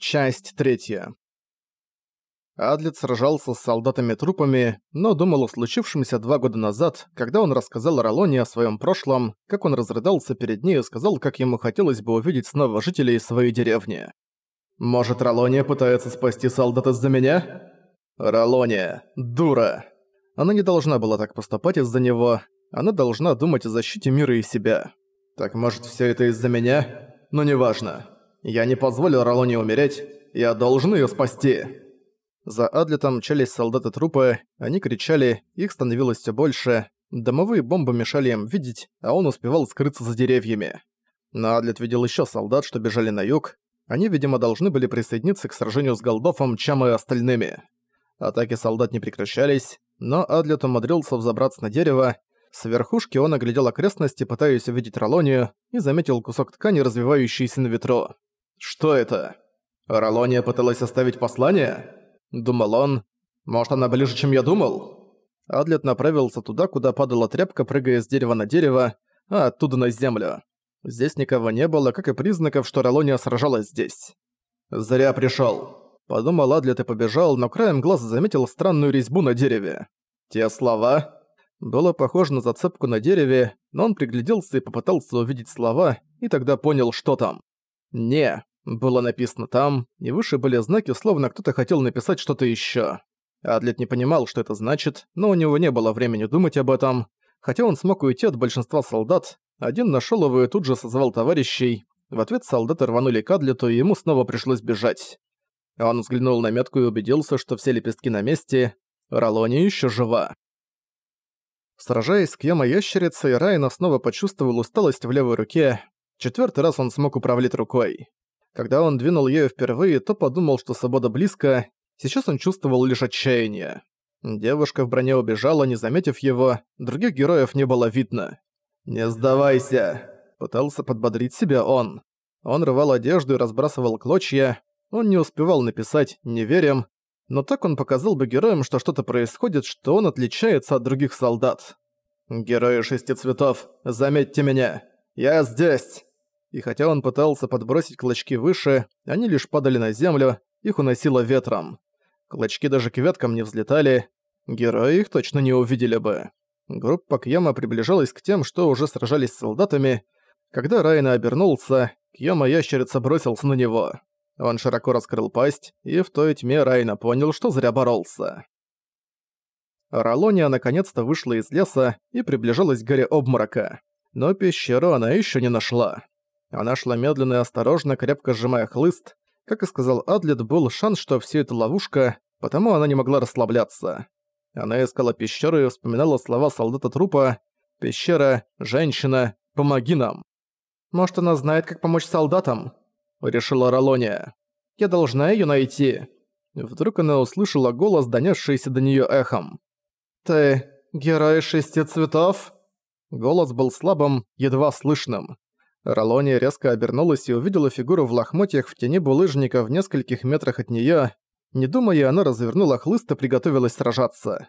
Часть третья. Адлет сражался с солдатами-трупами, но думал о случившемся два года назад, когда он рассказал Ролоне о своем прошлом, как он разрыдался перед ней и сказал, как ему хотелось бы увидеть снова жителей своей деревни. «Может, Ролония пытается спасти солдат из-за меня?» «Ролония, дура!» Она не должна была так поступать из-за него, она должна думать о защите мира и себя. «Так может, все это из-за меня? Но неважно. Я не позволил Ролоне умереть, я должен ее спасти!» За Адлетом мчались солдаты-трупы, они кричали, их становилось все больше, домовые бомбы мешали им видеть, а он успевал скрыться за деревьями. Но Адлет видел еще солдат, что бежали на юг, они, видимо, должны были присоединиться к сражению с Голдофом, Чам и остальными. Атаки солдат не прекращались, но Адлет умудрился взобраться на дерево, с верхушки он оглядел окрестности, пытаясь увидеть Ролонию, и заметил кусок ткани, развивающийся на ветру. «Что это? Ролония пыталась оставить послание?» Думал он. «Может, она ближе, чем я думал?» Адлет направился туда, куда падала тряпка, прыгая с дерева на дерево, а оттуда на землю. Здесь никого не было, как и признаков, что Ролония сражалась здесь. «Зря пришёл», — подумал Адлет и побежал, но краем глаза заметил странную резьбу на дереве. Те слова... Было похоже на зацепку на дереве, но он пригляделся и попытался увидеть слова, и тогда понял, что там. «Не» было написано там, и выше были знаки, словно кто-то хотел написать что-то ещё. Адлет не понимал, что это значит, но у него не было времени думать об этом. Хотя он смог уйти от большинства солдат, один нашёл его и тут же созвал товарищей. В ответ солдаты рванули к Адлету, и ему снова пришлось бежать. Он взглянул на метку и убедился, что все лепестки на месте. Ролони ещё жива. Сражаясь с Кьяма-ящерицей, Райна снова почувствовал усталость в левой руке. Четвертый раз он смог управлять рукой. Когда он двинул ею впервые, то подумал, что свобода близко. Сейчас он чувствовал лишь отчаяние. Девушка в броне убежала, не заметив его, других героев не было видно. «Не сдавайся!» – пытался подбодрить себя он. Он рвал одежду и разбрасывал клочья. Он не успевал написать «не верим», но так он показал бы героям, что что-то происходит, что он отличается от других солдат. «Герои шести цветов, заметьте меня! Я здесь!» И хотя он пытался подбросить клочки выше, они лишь падали на землю, их уносило ветром. Клочки даже к веткам не взлетали, герои их точно не увидели бы. Группа Кьяма приближалась к тем, что уже сражались с солдатами. Когда Райна обернулся, Кьяма-ящерица бросился на него. Он широко раскрыл пасть, и в той тьме Райна понял, что зря боролся. Ролония наконец-то вышла из леса и приближалась к горе обморока. Но пещеру она еще не нашла. Она шла медленно и осторожно, крепко сжимая хлыст. Как и сказал Адлет, был шанс, что все это ловушка, потому она не могла расслабляться. Она искала пещеру и вспоминала слова солдата-трупа «Пещера, женщина, помоги нам». «Может, она знает, как помочь солдатам?» решила Ролония. «Я должна её найти». Вдруг она услышала голос, донесшийся до неё эхом. «Ты герой шести цветов?» Голос был слабым, едва слышным. Ролония резко обернулась и увидела фигуру в лохмотьях в тени булыжника в нескольких метрах от неё. Не думая, она развернула хлыст и приготовилась сражаться.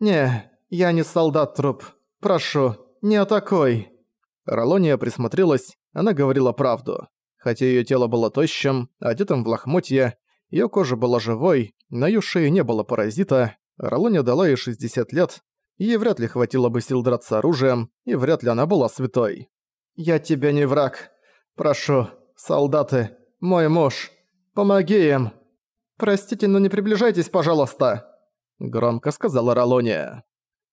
«Не, я не солдат-труп. Прошу, не атакуй!» Ролония присмотрелась, она говорила правду. Хотя её тело было тощим, одетым в лохмотья, её кожа была живой, на её шее не было паразита, Ролоне дала ей 60 лет, ей вряд ли хватило бы сил драться оружием, и вряд ли она была святой. «Я тебе не враг. Прошу, солдаты, мой муж, помоги им!» «Простите, но не приближайтесь, пожалуйста!» Громко сказала Ролония.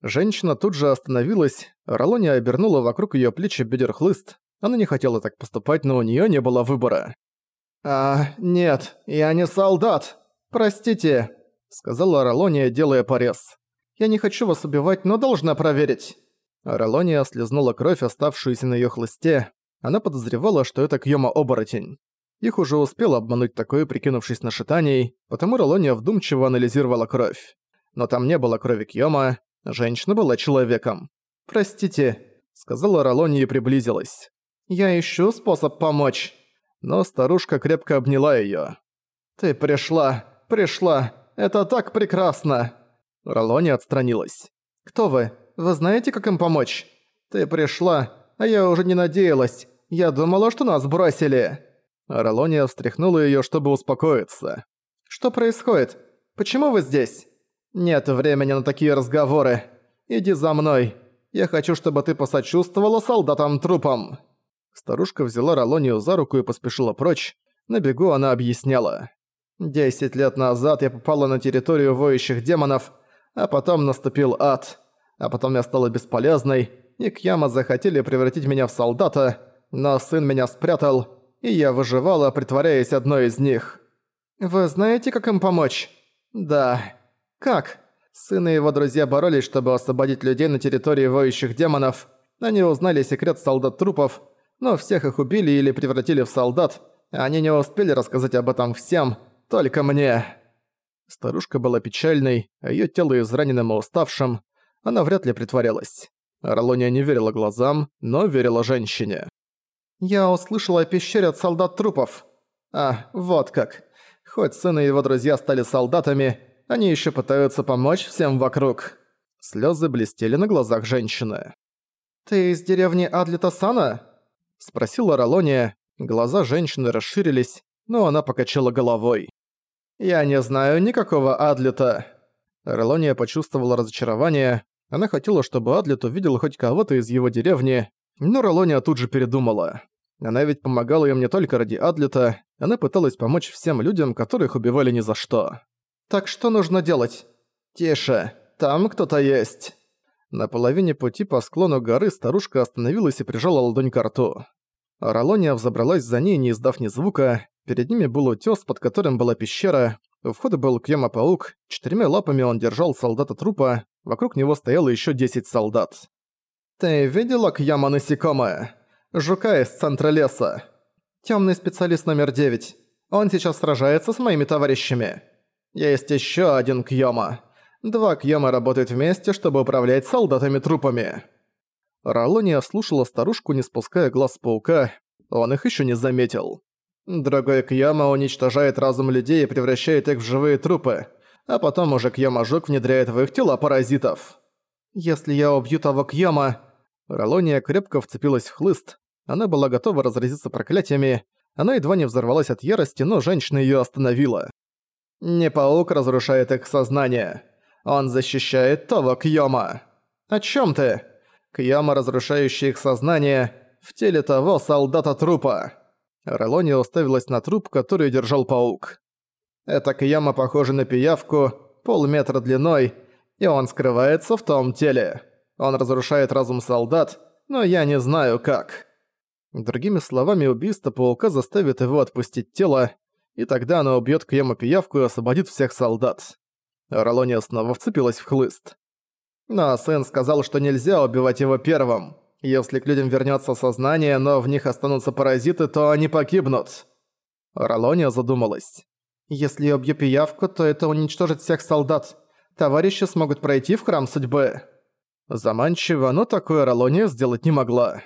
Женщина тут же остановилась, Ролония обернула вокруг её плечи бедер хлыст, она не хотела так поступать, но у неё не было выбора. «А, нет, я не солдат! Простите!» Сказала Ролония, делая порез. «Я не хочу вас убивать, но должна проверить». Ролония слезнула кровь, оставшуюся на её хлысте. Она подозревала, что это Кьёма-оборотень. Их уже успел обмануть такое, прикинувшись на шитаний, потому Ролония вдумчиво анализировала кровь. Но там не было крови Кьёма, женщина была человеком. «Простите», — сказала Ролония и приблизилась. Я ищу способ помочь». Но старушка крепко обняла её. «Ты пришла, пришла, это так прекрасно!» Ролони отстранилась. «Кто вы? Вы знаете, как им помочь? Ты пришла, а я уже не надеялась. Я думала, что нас бросили». Ролония встряхнула её, чтобы успокоиться. «Что происходит? Почему вы здесь?» «Нет времени на такие разговоры. Иди за мной. Я хочу, чтобы ты посочувствовала солдатам-трупам». Старушка взяла Ролонию за руку и поспешила прочь. На бегу она объясняла. «Десять лет назад я попала на территорию воющих демонов, а потом наступил ад. А потом я стала бесполезной, и Кьяма захотели превратить меня в солдата, но сын меня спрятал, и я выживала, притворяясь одной из них. Вы знаете, как им помочь? Да. Как? Сын и его друзья боролись, чтобы освободить людей на территории воющих демонов. Они узнали секрет солдат-трупов, но всех их убили или превратили в солдат. Они не успели рассказать об этом всем, только мне. Старушка была печальной, а её тело израненным и уставшим. Она вряд ли притворялась. Орлония не верила глазам, но верила женщине. «Я услышала о пещере от солдат-трупов. А, вот как. Хоть сын и его друзья стали солдатами, они ещё пытаются помочь всем вокруг». Слёзы блестели на глазах женщины. «Ты из деревни Адлита-Сана?» Спросила Ролония. Глаза женщины расширились, но она покачала головой. «Я не знаю никакого Адлита». Ролония почувствовала разочарование. Она хотела, чтобы Адлит увидел хоть кого-то из его деревни, но Ролония тут же передумала. Она ведь помогала им не только ради Адлита, она пыталась помочь всем людям, которых убивали ни за что. «Так что нужно делать?» «Тише, там кто-то есть». На половине пути по склону горы старушка остановилась и прижала ладонь к рту. Ролония взобралась за ней, не издав ни звука. Перед ними был утёс, под которым была пещера. У входа был Кьяма-паук, четырьмя лапами он держал солдата трупа, вокруг него стояло ещё десять солдат. «Ты видела Кьяма-насекомое? Жука из центра леса. Тёмный специалист номер девять. Он сейчас сражается с моими товарищами. Есть ещё один Кьяма. Два Кьяма работают вместе, чтобы управлять солдатами-трупами». Ролония слушала старушку, не спуская глаз с паука. Он их ещё не заметил. Другой Кьяма уничтожает разум людей и превращает их в живые трупы, а потом уже Кьяма-жук внедряет в их тела паразитов. Если я убью того Кьяма... Ролония крепко вцепилась в хлыст. Она была готова разразиться проклятиями. Она едва не взорвалась от ярости, но женщина её остановила. Не паук разрушает их сознание. Он защищает того Кьяма. О чём ты? Кьяма, разрушающий их сознание, в теле того солдата-трупа. Ролония уставилась на труп, который держал паук. Эта кьяма похожа на пиявку, полметра длиной, и он скрывается в том теле. Он разрушает разум солдат, но я не знаю как. Другими словами, убийство паука заставит его отпустить тело, и тогда оно убьёт Кьяма-пиявку и освободит всех солдат. Ролония снова вцепилась в хлыст. Но сын сказал, что нельзя убивать его первым. Если к людям вернется сознание, но в них останутся паразиты, то они погибнут. Ролония задумалась. Если я убью пиявку, то это уничтожит всех солдат. Товарищи смогут пройти в храм судьбы. Заманчиво, но такое Ролония сделать не могла.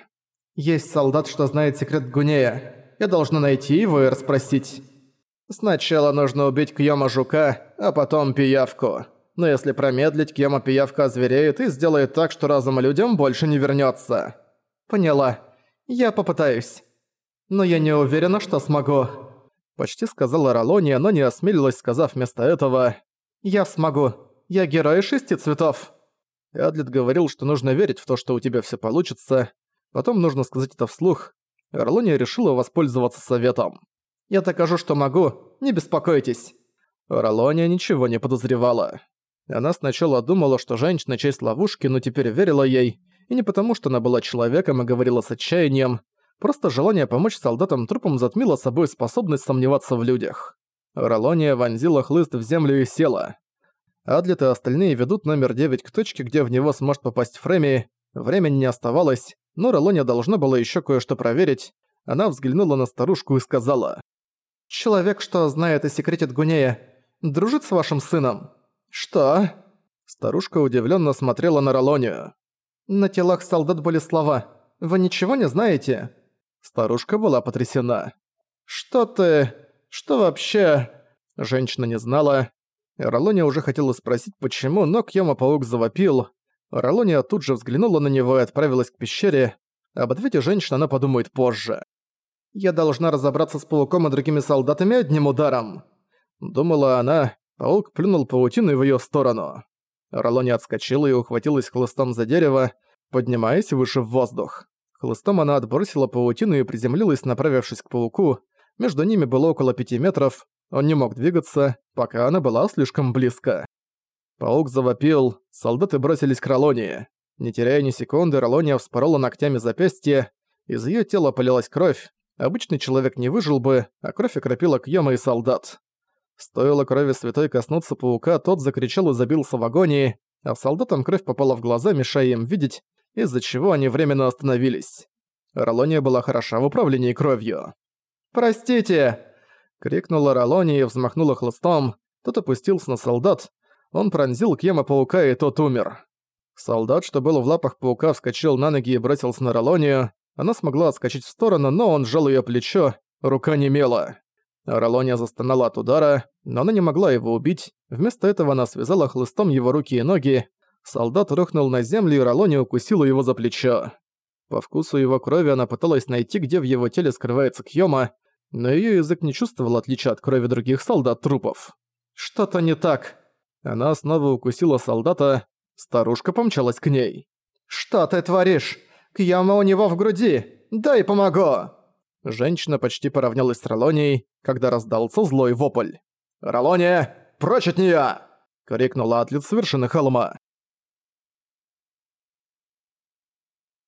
Есть солдат, что знает секрет Гунея. Я должна найти его и расспросить. Сначала нужно убить Кьёма-жука, а потом пиявку но если промедлить, Кьяма-пиявка озвереет и сделает так, что разум людям больше не вернётся. Поняла. Я попытаюсь. Но я не уверена, что смогу. Почти сказала Ролония, но не осмелилась, сказав вместо этого «Я смогу. Я герой шести цветов». Адлет говорил, что нужно верить в то, что у тебя всё получится. Потом нужно сказать это вслух. Ролония решила воспользоваться советом. «Я докажу, что могу. Не беспокойтесь». Ролония ничего не подозревала. Она сначала думала, что женщина часть ловушки, но теперь верила ей, и не потому, что она была человеком и говорила с отчаянием, просто желание помочь солдатам-трупам затмило собой способность сомневаться в людях. Ролония вонзила хлыст в землю и села. Адлет и остальные ведут номер 9 к точке, где в него сможет попасть Фреми. Времени не оставалось, но Ролония должна была еще кое-что проверить. Она взглянула на старушку и сказала. «Человек, что знает о секрете Гунея, дружит с вашим сыном?» «Что?» Старушка удивленно смотрела на Ролонию. «На телах солдат были слова. Вы ничего не знаете?» Старушка была потрясена. «Что ты? Что вообще?» Женщина не знала. Ролония уже хотела спросить, почему, но Кьяма-паук завопил. Ролония тут же взглянула на него и отправилась к пещере. Об ответе женщины она подумает позже. «Я должна разобраться с пауком и другими солдатами одним ударом!» Думала она, паук плюнул паутину в её сторону. Ролони отскочила и ухватилась хлыстом за дерево, поднимаясь выше в воздух. Хлыстом она отбросила паутину и приземлилась, направившись к пауку. Между ними было около пяти метров. Он не мог двигаться, пока она была слишком близко. Паук завопил, солдаты бросились к Ролонии. Не теряя ни секунды, Ролония вспорола ногтями запястье, из её тела полилась кровь, обычный человек не выжил бы, а кровь окропила Кьёма и солдат. Стоило крови святой коснуться паука, тот закричал и забился в агонии, а солдатам кровь попала в глаза, мешая им видеть, из-за чего они временно остановились. Ролония была хороша в управлении кровью. «Простите!» — крикнула Ролония и взмахнула хлыстом. Тот опустился на солдат. Он пронзил Кьема паука, и тот умер. Солдат, что был в лапах паука, вскочил на ноги и бросился на Ролонию. Она смогла отскочить в сторону, но он сжал её плечо, рука немела. Ролония застонала от удара, но она не могла его убить. Вместо этого она связала хлыстом его руки и ноги. Солдат рухнул на землю, и Ролония укусила его за плечо. По вкусу его крови она пыталась найти, где в его теле скрывается Кьёма, но её язык не чувствовал отличия от крови других солдат-трупов. «Что-то не так!» Она снова укусила солдата, старушка помчалась к ней. «Что ты творишь? Кьёма у него в груди! Дай помогу!» Женщина почти поравнялась с Ролонией, когда раздался злой вопль. «Ролония, прочь от неё!» — крикнула Атлет с вершины холма.